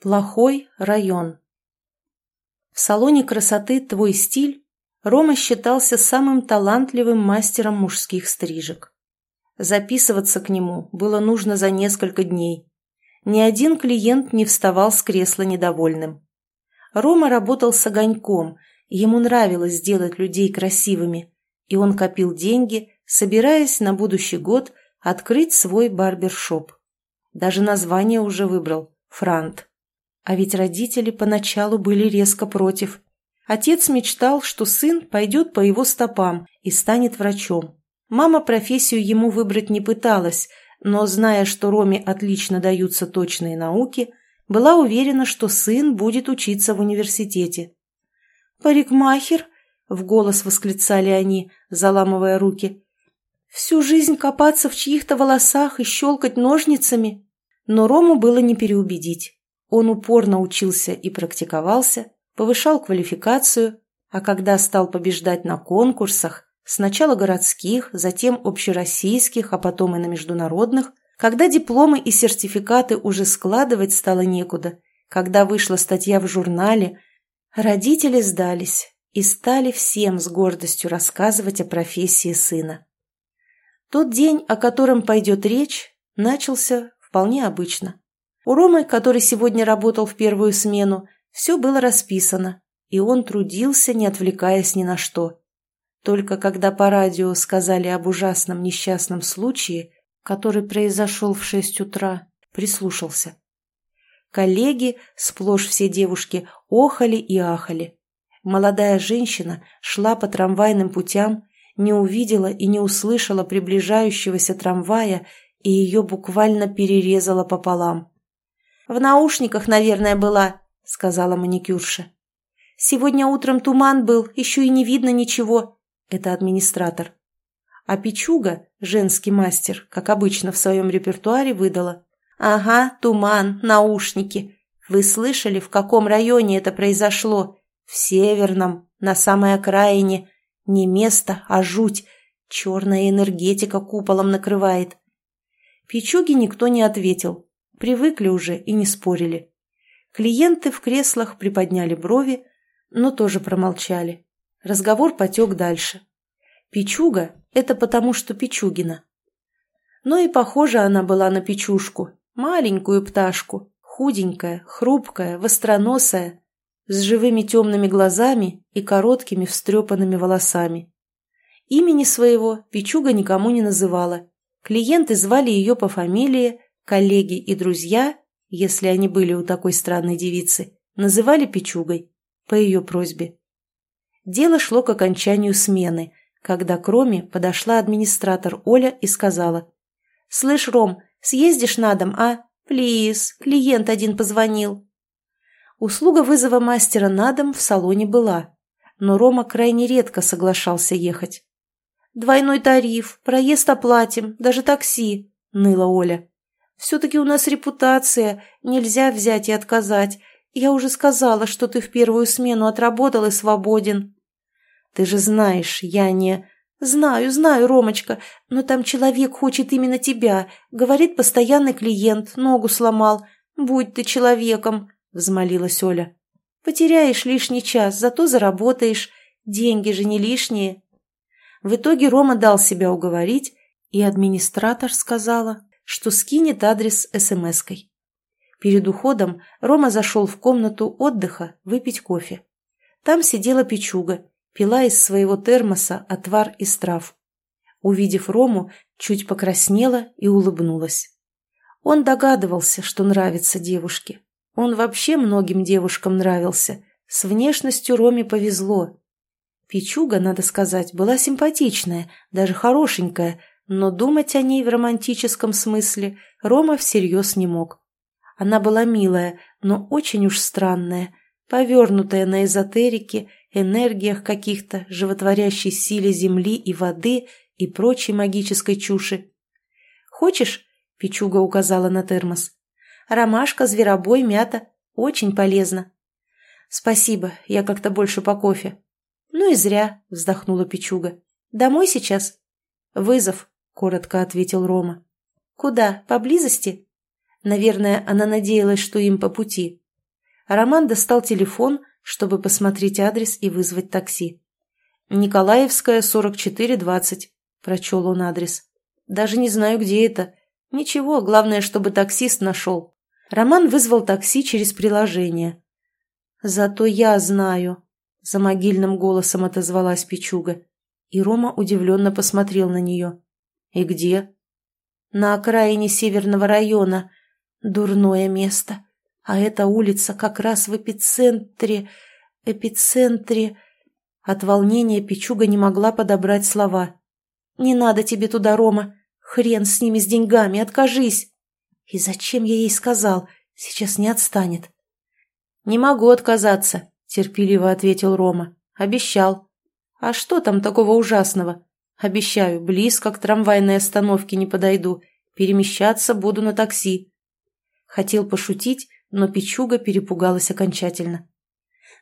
Плохой район. В салоне красоты «Твой стиль» Рома считался самым талантливым мастером мужских стрижек. Записываться к нему было нужно за несколько дней. Ни один клиент не вставал с кресла недовольным. Рома работал с огоньком, ему нравилось делать людей красивыми, и он копил деньги, собираясь на будущий год открыть свой барбершоп. Даже название уже выбрал – «Франт». А ведь родители поначалу были резко против. Отец мечтал, что сын пойдет по его стопам и станет врачом. Мама профессию ему выбрать не пыталась, но, зная, что Роме отлично даются точные науки, была уверена, что сын будет учиться в университете. «Парикмахер?» — в голос восклицали они, заламывая руки. «Всю жизнь копаться в чьих-то волосах и щелкать ножницами?» Но Рому было не переубедить. Он упорно учился и практиковался, повышал квалификацию, а когда стал побеждать на конкурсах, сначала городских, затем общероссийских, а потом и на международных, когда дипломы и сертификаты уже складывать стало некуда, когда вышла статья в журнале, родители сдались и стали всем с гордостью рассказывать о профессии сына. Тот день, о котором пойдет речь, начался вполне обычно. У Ромы, который сегодня работал в первую смену, все было расписано, и он трудился, не отвлекаясь ни на что. Только когда по радио сказали об ужасном несчастном случае, который произошел в шесть утра, прислушался. Коллеги, сплошь все девушки, охали и ахали. Молодая женщина шла по трамвайным путям, не увидела и не услышала приближающегося трамвая, и ее буквально перерезала пополам. «В наушниках, наверное, была», — сказала маникюрша. «Сегодня утром туман был, еще и не видно ничего». Это администратор. А Пичуга, женский мастер, как обычно в своем репертуаре, выдала. «Ага, туман, наушники. Вы слышали, в каком районе это произошло? В Северном, на самой окраине. Не место, а жуть. Черная энергетика куполом накрывает». Пичуге никто не ответил, Привыкли уже и не спорили. Клиенты в креслах приподняли брови, но тоже промолчали. Разговор потек дальше. Пичуга — это потому, что Пичугина. Но и похожа она была на Пичушку, маленькую пташку, худенькая, хрупкая, востроносая, с живыми темными глазами и короткими встрепанными волосами. Имени своего Пичуга никому не называла. Клиенты звали ее по фамилии Коллеги и друзья, если они были у такой странной девицы, называли Пичугой по ее просьбе. Дело шло к окончанию смены, когда к Роме подошла администратор Оля и сказала. «Слышь, Ром, съездишь на дом, а? Плиз, клиент один позвонил». Услуга вызова мастера на дом в салоне была, но Рома крайне редко соглашался ехать. «Двойной тариф, проезд оплатим, даже такси», — ныла Оля. Все-таки у нас репутация, нельзя взять и отказать. Я уже сказала, что ты в первую смену отработал и свободен. Ты же знаешь, я не... Знаю, знаю, Ромочка, но там человек хочет именно тебя. Говорит постоянный клиент, ногу сломал. Будь ты человеком, взмолилась Оля. Потеряешь лишний час, зато заработаешь. Деньги же не лишние. В итоге Рома дал себя уговорить, и администратор сказала, что скинет адрес смс-кой. Перед уходом Рома зашел в комнату отдыха выпить кофе. Там сидела печуга, пила из своего термоса отвар из трав. Увидев Рому, чуть покраснела и улыбнулась. Он догадывался, что нравится девушке. Он вообще многим девушкам нравился. С внешностью Роме повезло. Печуга, надо сказать, была симпатичная, даже хорошенькая, но думать о ней в романтическом смысле Рома всерьез не мог. Она была милая, но очень уж странная, повернутая на эзотерике, энергиях каких-то, животворящей силе земли и воды и прочей магической чуши. «Хочешь?» – Пичуга указала на термос. «Ромашка, зверобой, мята. Очень полезно». «Спасибо, я как-то больше по кофе». «Ну и зря», – вздохнула Пичуга. «Домой сейчас?» «Вызов», — коротко ответил Рома. «Куда? Поблизости?» Наверное, она надеялась, что им по пути. Роман достал телефон, чтобы посмотреть адрес и вызвать такси. «Николаевская, 4420», — прочел он адрес. «Даже не знаю, где это. Ничего, главное, чтобы таксист нашел». Роман вызвал такси через приложение. «Зато я знаю», — за могильным голосом отозвалась Пичуга. И Рома удивленно посмотрел на нее. «И где?» «На окраине северного района. Дурное место. А эта улица как раз в эпицентре... эпицентре...» От волнения Пичуга не могла подобрать слова. «Не надо тебе туда, Рома. Хрен с ними, с деньгами, откажись!» «И зачем я ей сказал? Сейчас не отстанет». «Не могу отказаться», — терпеливо ответил Рома. «Обещал». «А что там такого ужасного? Обещаю, близко к трамвайной остановке не подойду. Перемещаться буду на такси». Хотел пошутить, но Пичуга перепугалась окончательно.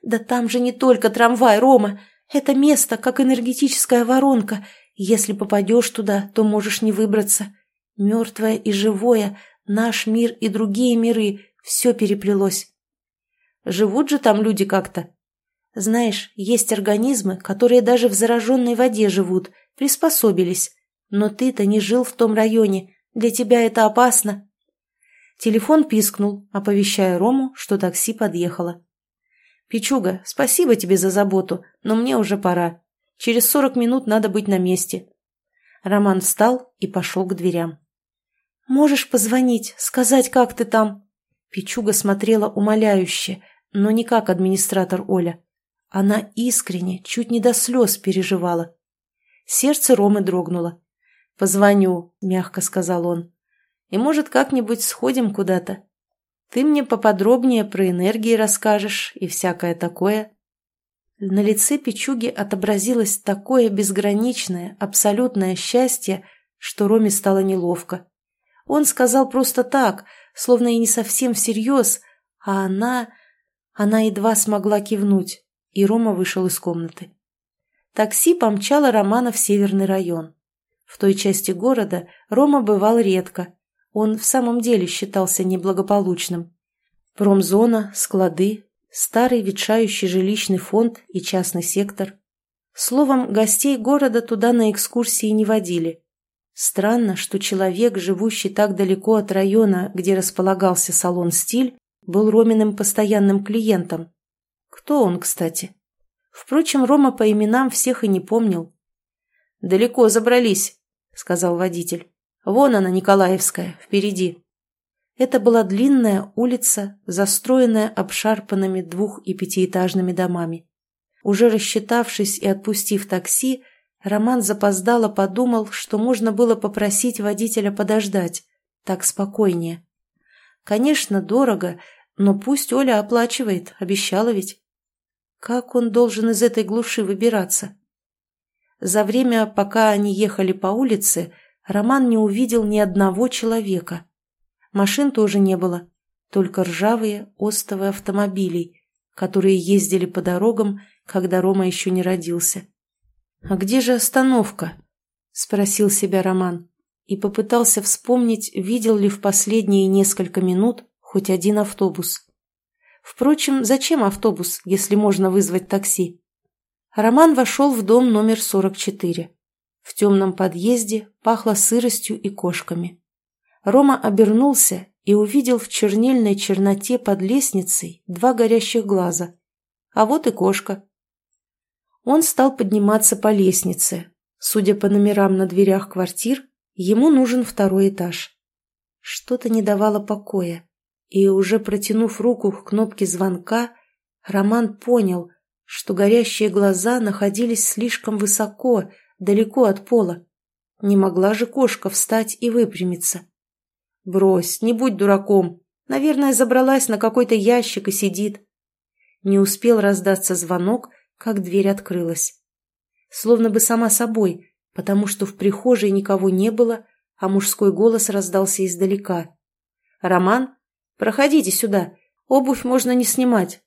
«Да там же не только трамвай, Рома. Это место, как энергетическая воронка. Если попадешь туда, то можешь не выбраться. Мертвое и живое, наш мир и другие миры, все переплелось. Живут же там люди как-то. Знаешь, есть организмы, которые даже в зараженной воде живут, приспособились. Но ты-то не жил в том районе, для тебя это опасно. Телефон пискнул, оповещая Рому, что такси подъехало. «Пичуга, спасибо тебе за заботу, но мне уже пора. Через сорок минут надо быть на месте». Роман встал и пошел к дверям. «Можешь позвонить, сказать, как ты там?» Пичуга смотрела умоляюще, но не как администратор Оля. Она искренне, чуть не до слез переживала. Сердце Ромы дрогнуло. «Позвоню», — мягко сказал он. «И, может, как-нибудь сходим куда-то. Ты мне поподробнее про энергии расскажешь и всякое такое». На лице Пичуги отобразилось такое безграничное, абсолютное счастье, что Роме стало неловко. Он сказал просто так, словно и не совсем всерьез, а она... Она едва смогла кивнуть, и Рома вышел из комнаты. Такси помчало Романа в северный район. В той части города Рома бывал редко. Он в самом деле считался неблагополучным. Промзона, склады, старый ветшающий жилищный фонд и частный сектор. Словом, гостей города туда на экскурсии не водили. Странно, что человек, живущий так далеко от района, где располагался салон «Стиль», был Роминым постоянным клиентом. Кто он, кстати? Впрочем, Рома по именам всех и не помнил. «Далеко забрались», — сказал водитель. «Вон она, Николаевская, впереди». Это была длинная улица, застроенная обшарпанными двух- и пятиэтажными домами. Уже рассчитавшись и отпустив такси, Роман запоздало подумал, что можно было попросить водителя подождать. Так спокойнее. Конечно, дорого, но пусть Оля оплачивает, обещала ведь. Как он должен из этой глуши выбираться? За время, пока они ехали по улице, Роман не увидел ни одного человека. Машин тоже не было, только ржавые остовы автомобилей, которые ездили по дорогам, когда Рома еще не родился. «А где же остановка?» – спросил себя Роман и попытался вспомнить, видел ли в последние несколько минут хоть один автобус. Впрочем, зачем автобус, если можно вызвать такси? Роман вошел в дом номер 44. В темном подъезде пахло сыростью и кошками. Рома обернулся и увидел в чернильной черноте под лестницей два горящих глаза. А вот и кошка. Он стал подниматься по лестнице. Судя по номерам на дверях квартир, ему нужен второй этаж. Что-то не давало покоя, и уже протянув руку к кнопке звонка, Роман понял, что горящие глаза находились слишком высоко, далеко от пола. Не могла же кошка встать и выпрямиться. «Брось, не будь дураком. Наверное, забралась на какой-то ящик и сидит». Не успел раздаться звонок, как дверь открылась. Словно бы сама собой, потому что в прихожей никого не было, а мужской голос раздался издалека. «Роман, проходите сюда, обувь можно не снимать».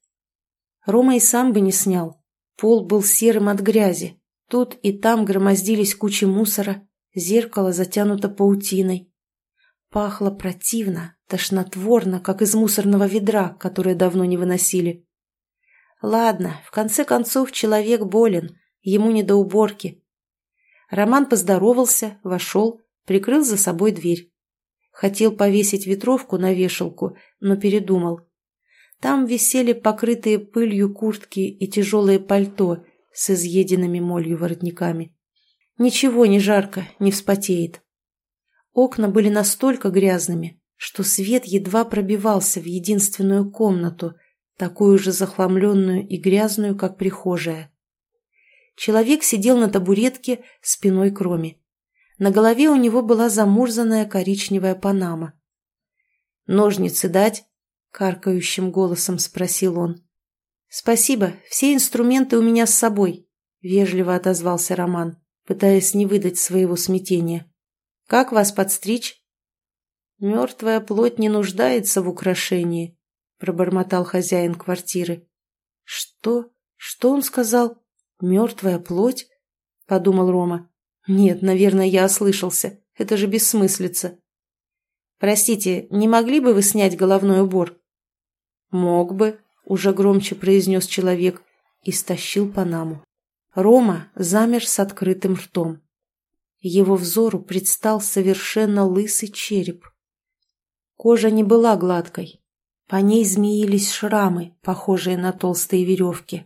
Рома и сам бы не снял. Пол был серым от грязи. Тут и там громоздились кучи мусора, зеркало затянуто паутиной. Пахло противно, тошнотворно, как из мусорного ведра, которое давно не выносили. Ладно, в конце концов, человек болен, ему не до уборки. Роман поздоровался, вошел, прикрыл за собой дверь. Хотел повесить ветровку на вешалку, но передумал. Там висели покрытые пылью куртки и тяжелое пальто с изъеденными молью воротниками. Ничего не жарко, не вспотеет. Окна были настолько грязными, что свет едва пробивался в единственную комнату, такую же захламленную и грязную, как прихожая. Человек сидел на табуретке спиной к Роме. На голове у него была замурзанная коричневая панама. «Ножницы дать?» — каркающим голосом спросил он. «Спасибо, все инструменты у меня с собой», — вежливо отозвался Роман, пытаясь не выдать своего смятения. «Как вас подстричь?» «Мертвая плоть не нуждается в украшении», — пробормотал хозяин квартиры. «Что? Что он сказал? Мертвая плоть?» — подумал Рома. Нет, наверное, я ослышался. Это же бессмыслица. Простите, не могли бы вы снять головной убор? Мог бы, уже громче произнес человек и стащил Панаму. Рома замер с открытым ртом. Его взору предстал совершенно лысый череп. Кожа не была гладкой. По ней змеились шрамы, похожие на толстые веревки.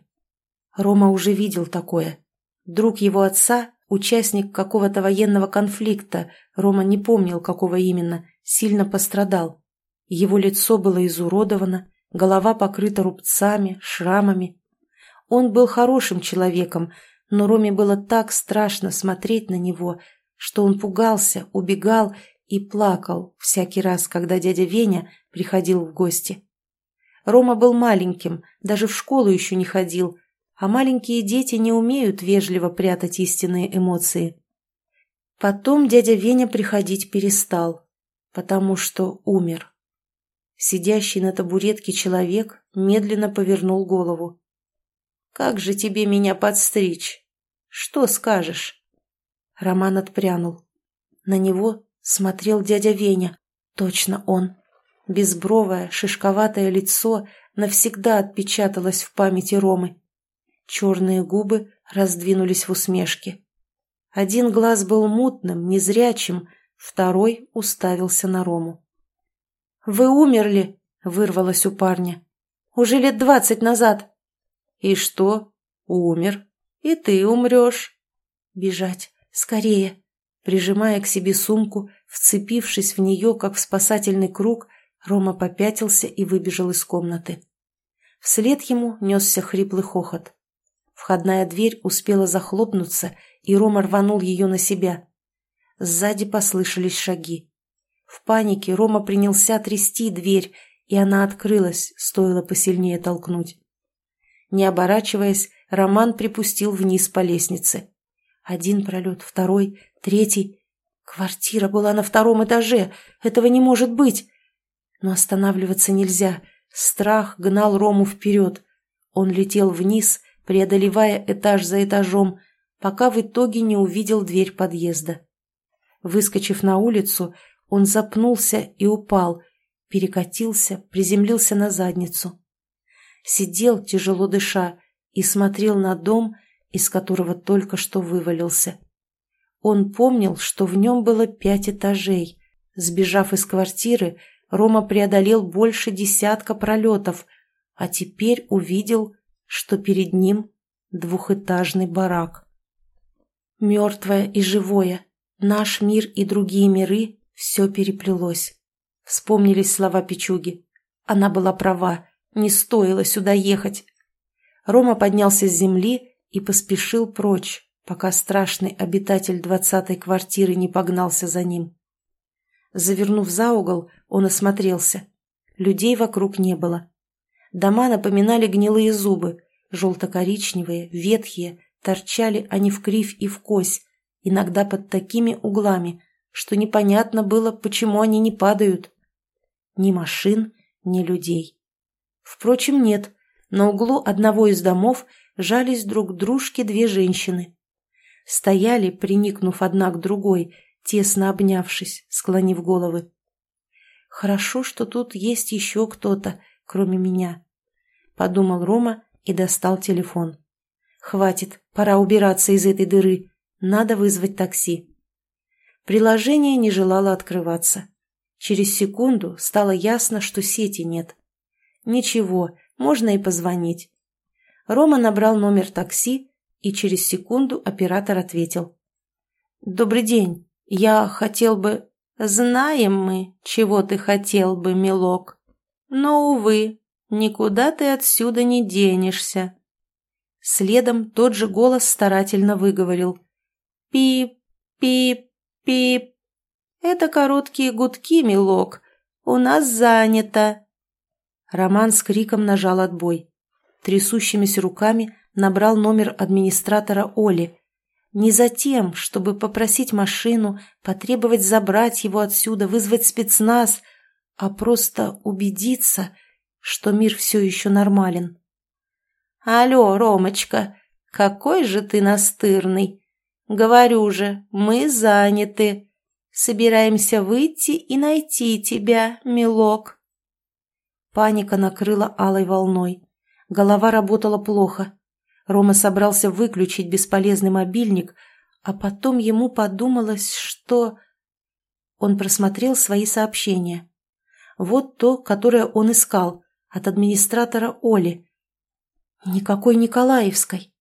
Рома уже видел такое. Друг его отца Участник какого-то военного конфликта, Рома не помнил, какого именно, сильно пострадал. Его лицо было изуродовано, голова покрыта рубцами, шрамами. Он был хорошим человеком, но Роме было так страшно смотреть на него, что он пугался, убегал и плакал всякий раз, когда дядя Веня приходил в гости. Рома был маленьким, даже в школу еще не ходил, а маленькие дети не умеют вежливо прятать истинные эмоции. Потом дядя Веня приходить перестал, потому что умер. Сидящий на табуретке человек медленно повернул голову. «Как же тебе меня подстричь? Что скажешь?» Роман отпрянул. На него смотрел дядя Веня. Точно он. Безбровое, шишковатое лицо навсегда отпечаталось в памяти Ромы. Черные губы раздвинулись в усмешке. Один глаз был мутным, незрячим, второй уставился на Рому. «Вы умерли!» — вырвалось у парня. «Уже лет двадцать назад!» «И что? Умер. И ты умрешь!» «Бежать! Скорее!» Прижимая к себе сумку, вцепившись в нее, как в спасательный круг, Рома попятился и выбежал из комнаты. Вслед ему несся хриплый хохот. Входная дверь успела захлопнуться, и Рома рванул ее на себя. Сзади послышались шаги. В панике Рома принялся трясти дверь, и она открылась, стоило посильнее толкнуть. Не оборачиваясь, Роман припустил вниз по лестнице. Один пролет, второй, третий. Квартира была на втором этаже. Этого не может быть. Но останавливаться нельзя. Страх гнал Рому вперед. Он летел вниз, преодолевая этаж за этажом, пока в итоге не увидел дверь подъезда. Выскочив на улицу, он запнулся и упал, перекатился, приземлился на задницу. Сидел, тяжело дыша, и смотрел на дом, из которого только что вывалился. Он помнил, что в нем было пять этажей. Сбежав из квартиры, Рома преодолел больше десятка пролетов, а теперь увидел что перед ним двухэтажный барак. Мертвое и живое, наш мир и другие миры – все переплелось. Вспомнились слова Пичуги. Она была права, не стоило сюда ехать. Рома поднялся с земли и поспешил прочь, пока страшный обитатель двадцатой квартиры не погнался за ним. Завернув за угол, он осмотрелся. Людей вокруг не было. Дома напоминали гнилые зубы, желто-коричневые, ветхие, торчали они в кривь и в кось, иногда под такими углами, что непонятно было, почему они не падают. Ни машин, ни людей. Впрочем, нет. На углу одного из домов жались друг к дружке две женщины. Стояли, приникнув одна к другой, тесно обнявшись, склонив головы. Хорошо, что тут есть еще кто-то, кроме меня. Подумал Рома и достал телефон. Хватит, пора убираться из этой дыры. Надо вызвать такси. Приложение не желало открываться. Через секунду стало ясно, что сети нет. Ничего, можно и позвонить. Рома набрал номер такси, и через секунду оператор ответил. «Добрый день. Я хотел бы...» «Знаем мы, чего ты хотел бы, милок. Но, увы, никуда ты отсюда не денешься». Следом тот же голос старательно выговорил. «Пип, пип, пип. Это короткие гудки, милок. У нас занято». Роман с криком нажал отбой. Трясущимися руками набрал номер администратора Оли. Не за тем, чтобы попросить машину, потребовать забрать его отсюда, вызвать спецназ, а просто убедиться, что мир все еще нормален. «Алло, Ромочка, какой же ты настырный! Говорю же, мы заняты. Собираемся выйти и найти тебя, милок». Паника накрыла алой волной. Голова работала плохо. Рома собрался выключить бесполезный мобильник, а потом ему подумалось, что... Он просмотрел свои сообщения. Вот то, которое он искал, от администратора Оли. Никакой Николаевской.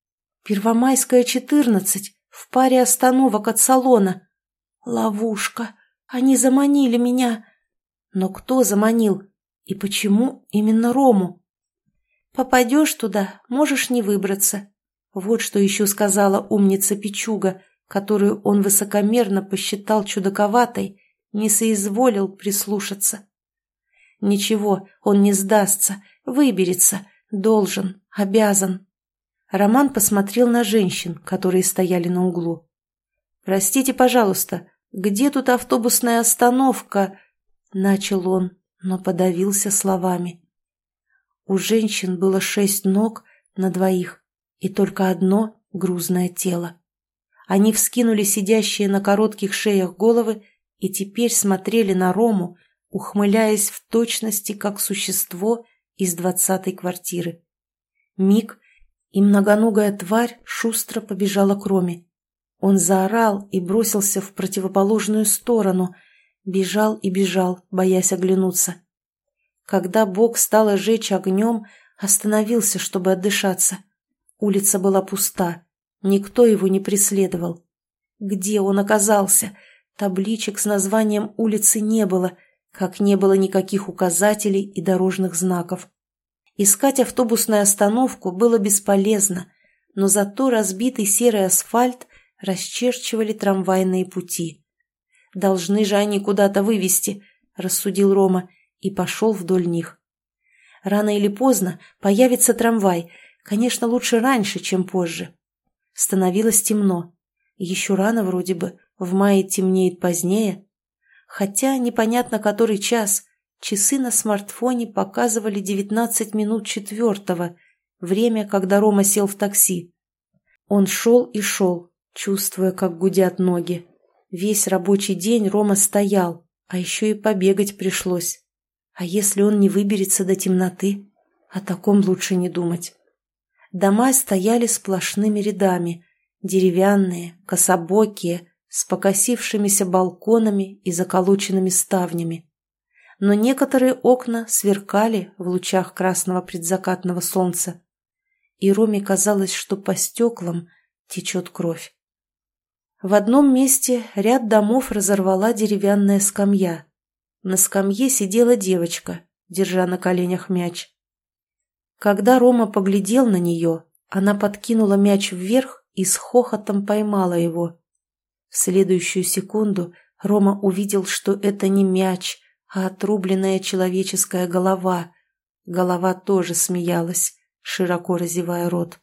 Первомайская, 14, в паре остановок от салона. Ловушка. Они заманили меня. Но кто заманил? И почему именно Рому? Попадешь туда, можешь не выбраться. Вот что еще сказала умница Пичуга, которую он высокомерно посчитал чудаковатой, не соизволил прислушаться. Ничего, он не сдастся, выберется, должен, обязан. Роман посмотрел на женщин, которые стояли на углу. «Простите, пожалуйста, где тут автобусная остановка?» — начал он но подавился словами. У женщин было шесть ног на двоих и только одно грузное тело. Они вскинули сидящие на коротких шеях головы и теперь смотрели на Рому, ухмыляясь в точности, как существо из двадцатой квартиры. Миг, и многоногая тварь шустро побежала к Роме. Он заорал и бросился в противоположную сторону, Бежал и бежал, боясь оглянуться. Когда Бог стал жечь огнем, остановился, чтобы отдышаться. Улица была пуста, никто его не преследовал. Где он оказался? Табличек с названием улицы не было, как не было никаких указателей и дорожных знаков. Искать автобусную остановку было бесполезно, но зато разбитый серый асфальт расчерчивали трамвайные пути. Должны же они куда-то вывести, рассудил Рома и пошел вдоль них. Рано или поздно появится трамвай, конечно, лучше раньше, чем позже. Становилось темно. Еще рано вроде бы, в мае темнеет позднее. Хотя непонятно который час, часы на смартфоне показывали 19 минут четвертого, время, когда Рома сел в такси. Он шел и шел, чувствуя, как гудят ноги. Весь рабочий день Рома стоял, а еще и побегать пришлось. А если он не выберется до темноты? О таком лучше не думать. Дома стояли сплошными рядами, деревянные, кособокие, с покосившимися балконами и заколоченными ставнями. Но некоторые окна сверкали в лучах красного предзакатного солнца, и Роме казалось, что по стеклам течет кровь. В одном месте ряд домов разорвала деревянная скамья. На скамье сидела девочка, держа на коленях мяч. Когда Рома поглядел на нее, она подкинула мяч вверх и с хохотом поймала его. В следующую секунду Рома увидел, что это не мяч, а отрубленная человеческая голова. Голова тоже смеялась, широко разевая рот.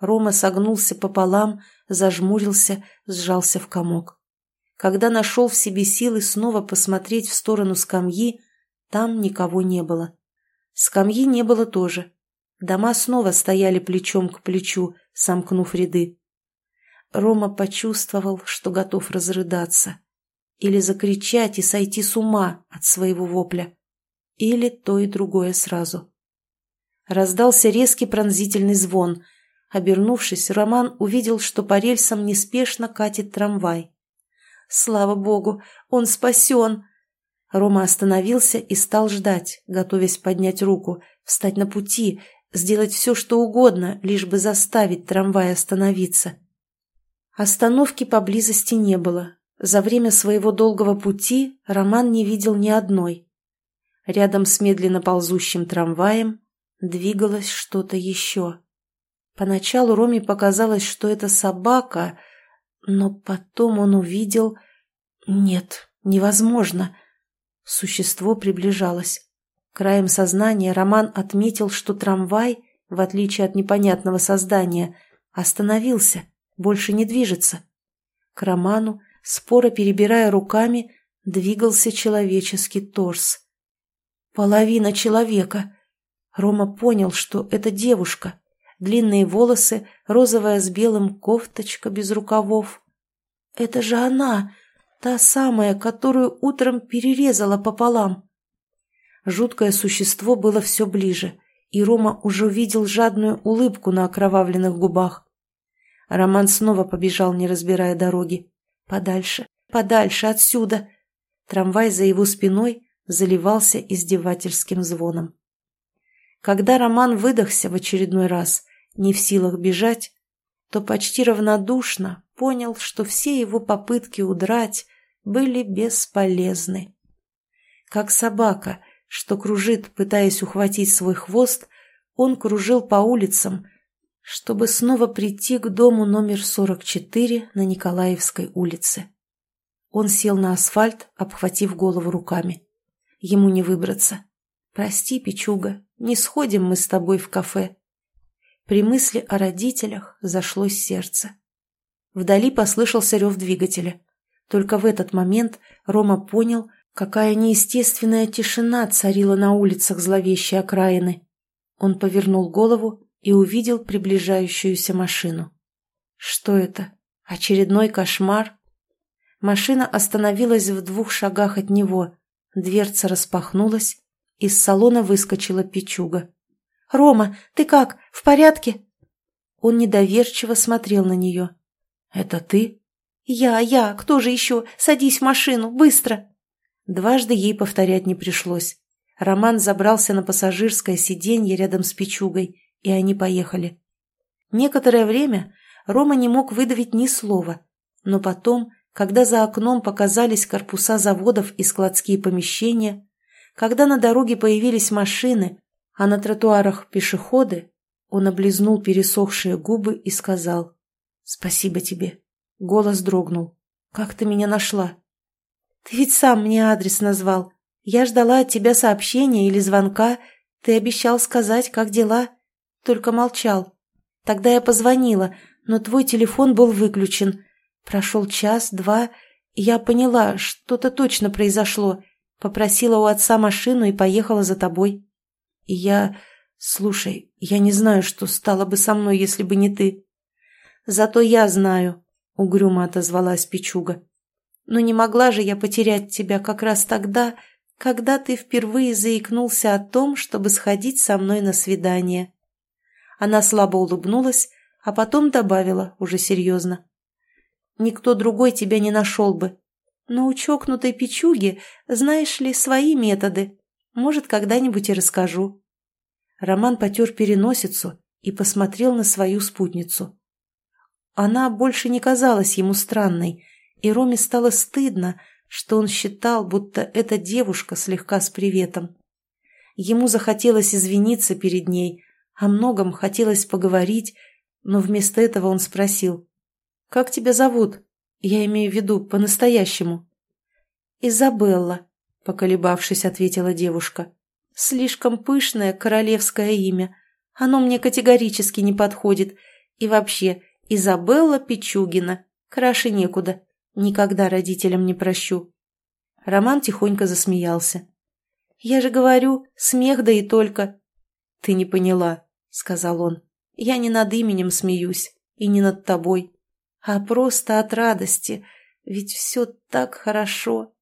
Рома согнулся пополам, зажмурился, сжался в комок. Когда нашел в себе силы снова посмотреть в сторону скамьи, там никого не было. Скамьи не было тоже. Дома снова стояли плечом к плечу, сомкнув ряды. Рома почувствовал, что готов разрыдаться. или закричать и сойти с ума от своего вопля. Или то и другое сразу. Раздался резкий пронзительный звон. Обернувшись, Роман увидел, что по рельсам неспешно катит трамвай. «Слава богу, он спасен!» Рома остановился и стал ждать, готовясь поднять руку, встать на пути, сделать все, что угодно, лишь бы заставить трамвай остановиться. Остановки поблизости не было. За время своего долгого пути Роман не видел ни одной. Рядом с медленно ползущим трамваем двигалось что-то еще. Поначалу Роме показалось, что это собака, но потом он увидел... Нет, невозможно. Существо приближалось. Краем сознания Роман отметил, что трамвай, в отличие от непонятного создания, остановился, больше не движется. К Роману, споро перебирая руками, двигался человеческий торс. Половина человека. Рома понял, что это девушка. Длинные волосы, розовая с белым кофточка без рукавов. Это же она, та самая, которую утром перерезала пополам. Жуткое существо было все ближе, и Рома уже увидел жадную улыбку на окровавленных губах. Роман снова побежал, не разбирая дороги. Подальше, подальше отсюда. Трамвай за его спиной заливался издевательским звоном. Когда Роман выдохся в очередной раз, не в силах бежать, то почти равнодушно понял, что все его попытки удрать были бесполезны. Как собака, что кружит, пытаясь ухватить свой хвост, он кружил по улицам, чтобы снова прийти к дому номер 44 на Николаевской улице. Он сел на асфальт, обхватив голову руками. Ему не выбраться. «Прости, Пичуга, не сходим мы с тобой в кафе». При мысли о родителях зашлось сердце. Вдали послышался рев двигателя. Только в этот момент Рома понял, какая неестественная тишина царила на улицах зловещей окраины. Он повернул голову и увидел приближающуюся машину. Что это? Очередной кошмар? Машина остановилась в двух шагах от него, Дверца распахнулась, из салона выскочила печуга. «Рома, ты как? В порядке?» Он недоверчиво смотрел на нее. «Это ты?» «Я, я, кто же еще? Садись в машину, быстро!» Дважды ей повторять не пришлось. Роман забрался на пассажирское сиденье рядом с печугой, и они поехали. Некоторое время Рома не мог выдавить ни слова, но потом когда за окном показались корпуса заводов и складские помещения, когда на дороге появились машины, а на тротуарах пешеходы, он облизнул пересохшие губы и сказал «Спасибо тебе». Голос дрогнул. «Как ты меня нашла?» «Ты ведь сам мне адрес назвал. Я ждала от тебя сообщения или звонка. Ты обещал сказать, как дела. Только молчал. Тогда я позвонила, но твой телефон был выключен. Прошел час-два, и я поняла, что-то точно произошло. Попросила у отца машину и поехала за тобой. И я... Слушай, я не знаю, что стало бы со мной, если бы не ты. Зато я знаю, — угрюмо отозвалась Пичуга. Но не могла же я потерять тебя как раз тогда, когда ты впервые заикнулся о том, чтобы сходить со мной на свидание. Она слабо улыбнулась, а потом добавила уже серьезно. Никто другой тебя не нашел бы. Но у чокнутой печуги, знаешь ли, свои методы. Может, когда-нибудь и расскажу». Роман потер переносицу и посмотрел на свою спутницу. Она больше не казалась ему странной, и Роме стало стыдно, что он считал, будто эта девушка слегка с приветом. Ему захотелось извиниться перед ней, о многом хотелось поговорить, но вместо этого он спросил. «Как тебя зовут? Я имею в виду по-настоящему». «Изабелла», — поколебавшись, ответила девушка. «Слишком пышное королевское имя. Оно мне категорически не подходит. И вообще, Изабелла Пичугина. Краше некуда. Никогда родителям не прощу». Роман тихонько засмеялся. «Я же говорю, смех да и только». «Ты не поняла», — сказал он. «Я не над именем смеюсь и не над тобой а просто от радости. Ведь все так хорошо.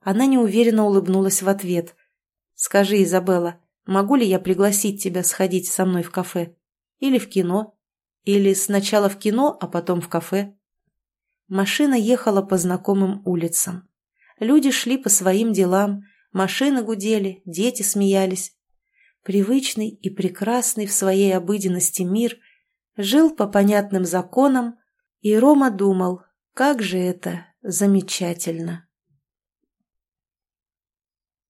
Она неуверенно улыбнулась в ответ. «Скажи, Изабелла, могу ли я пригласить тебя сходить со мной в кафе? Или в кино? Или сначала в кино, а потом в кафе?» Машина ехала по знакомым улицам. Люди шли по своим делам, машины гудели, дети смеялись. Привычный и прекрасный в своей обыденности мир жил по понятным законам, и Рома думал, как же это замечательно.